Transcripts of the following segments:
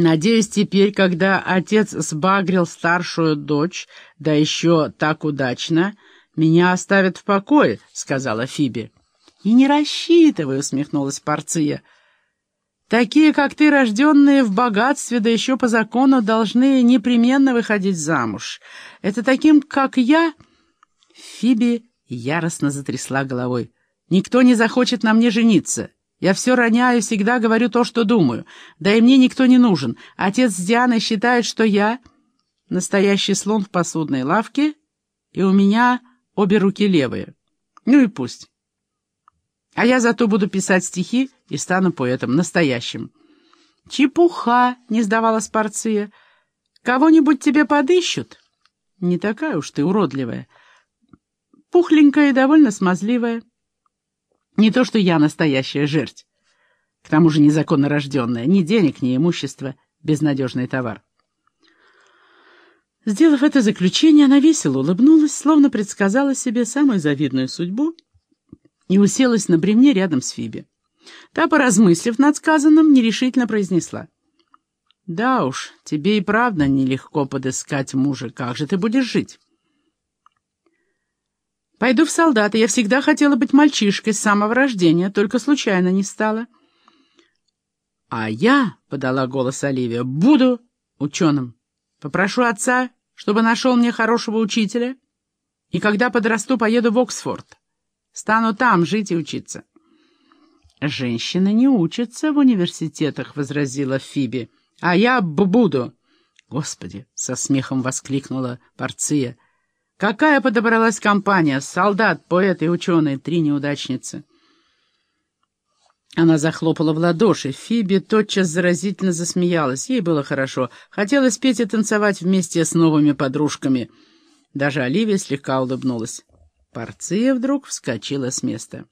Надеюсь, теперь, когда отец сбагрил старшую дочь, да еще так удачно, меня оставят в покое, — сказала Фиби. — И не рассчитывай, — усмехнулась Порция. — Такие, как ты, рожденные в богатстве, да еще по закону, должны непременно выходить замуж. Это таким, как я... Фиби яростно затрясла головой. — Никто не захочет на мне жениться. — я все роняю, всегда говорю то, что думаю. Да и мне никто не нужен. Отец с Дианой считает, что я настоящий слон в посудной лавке, и у меня обе руки левые. Ну и пусть. А я зато буду писать стихи и стану поэтом настоящим. Чепуха, не сдавалась Порция. Кого-нибудь тебе подыщут? Не такая уж ты уродливая. Пухленькая и довольно смазливая. Не то, что я настоящая жерть. К тому же незаконно рожденная. Ни денег, ни имущества. Безнадежный товар. Сделав это заключение, она весело улыбнулась, словно предсказала себе самую завидную судьбу, и уселась на бремне рядом с Фиби. Та, поразмыслив над сказанным, нерешительно произнесла. «Да уж, тебе и правда нелегко подыскать мужа. Как же ты будешь жить?» Пойду в солдаты. Я всегда хотела быть мальчишкой с самого рождения, только случайно не стала. — А я, — подала голос Оливия, — буду ученым. Попрошу отца, чтобы нашел мне хорошего учителя, и когда подрасту, поеду в Оксфорд. Стану там жить и учиться. — Женщины не учатся в университетах, — возразила Фиби. — А я буду. — Господи! — со смехом воскликнула Порция — Какая подобралась компания? Солдат, поэт и ученый, три неудачницы. Она захлопала в ладоши. Фиби тотчас заразительно засмеялась. Ей было хорошо. Хотелось петь и танцевать вместе с новыми подружками. Даже Оливия слегка улыбнулась. Порция вдруг вскочила с места.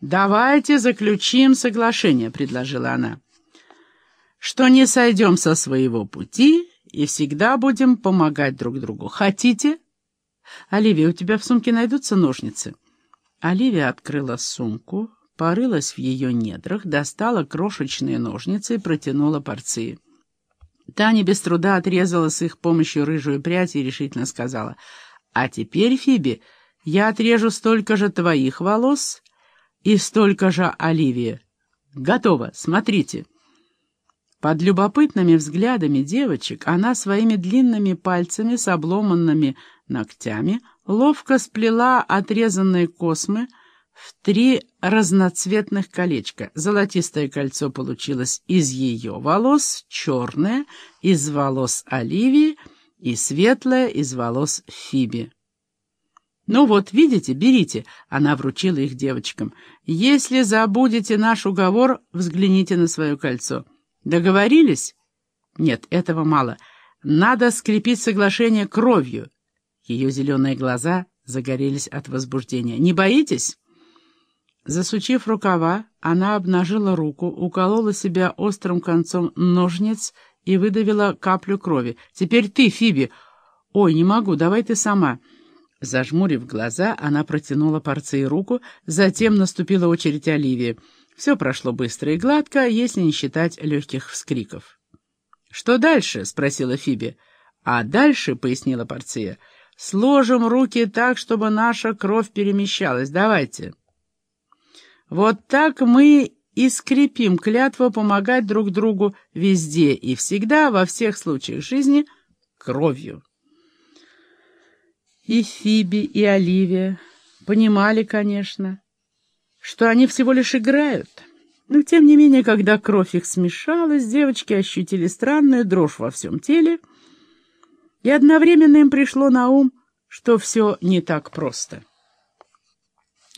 «Давайте заключим соглашение», — предложила она. «Что не сойдем со своего пути и всегда будем помогать друг другу. Хотите?» «Оливия, у тебя в сумке найдутся ножницы?» Оливия открыла сумку, порылась в ее недрах, достала крошечные ножницы и протянула порции. Таня без труда отрезала с их помощью рыжую прядь и решительно сказала, «А теперь, Фиби, я отрежу столько же твоих волос и столько же Оливии. Готово, смотрите». Под любопытными взглядами девочек она своими длинными пальцами с обломанными ногтями ловко сплела отрезанные космы в три разноцветных колечка. Золотистое кольцо получилось из ее волос, черное — из волос Оливии и светлое — из волос Фиби. «Ну вот, видите, берите», — она вручила их девочкам. «Если забудете наш уговор, взгляните на свое кольцо». Договорились? Нет, этого мало. Надо скрепить соглашение кровью. Ее зеленые глаза загорелись от возбуждения. Не боитесь? Засучив рукава, она обнажила руку, уколола себя острым концом ножниц и выдавила каплю крови. «Теперь ты, Фиби!» «Ой, не могу, давай ты сама!» Зажмурив глаза, она протянула порции руку, затем наступила очередь Оливии. Все прошло быстро и гладко, если не считать легких вскриков. «Что дальше?» — спросила Фиби. «А дальше», — пояснила Порция, — «сложим руки так, чтобы наша кровь перемещалась. Давайте». «Вот так мы и скрепим клятву помогать друг другу везде и всегда, во всех случаях жизни, кровью». И Фиби, и Оливия понимали, конечно, что они всего лишь играют. Но, тем не менее, когда кровь их смешалась, девочки ощутили странную дрожь во всем теле, и одновременно им пришло на ум, что все не так просто.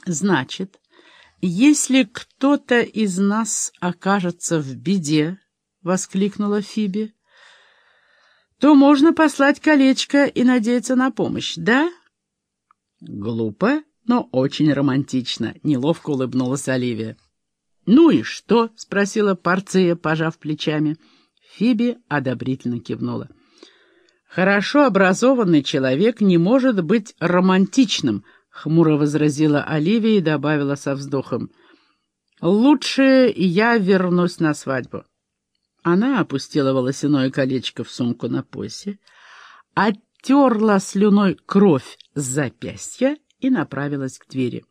Значит, если кто-то из нас окажется в беде, — воскликнула Фиби, — то можно послать колечко и надеяться на помощь, да? Глупо но очень романтично», — неловко улыбнулась Оливия. «Ну и что?» — спросила Порция, пожав плечами. Фиби одобрительно кивнула. «Хорошо образованный человек не может быть романтичным», — хмуро возразила Оливия и добавила со вздохом. «Лучше я вернусь на свадьбу». Она опустила волосяное колечко в сумку на поясе, оттерла слюной кровь с запястья и направилась к двери.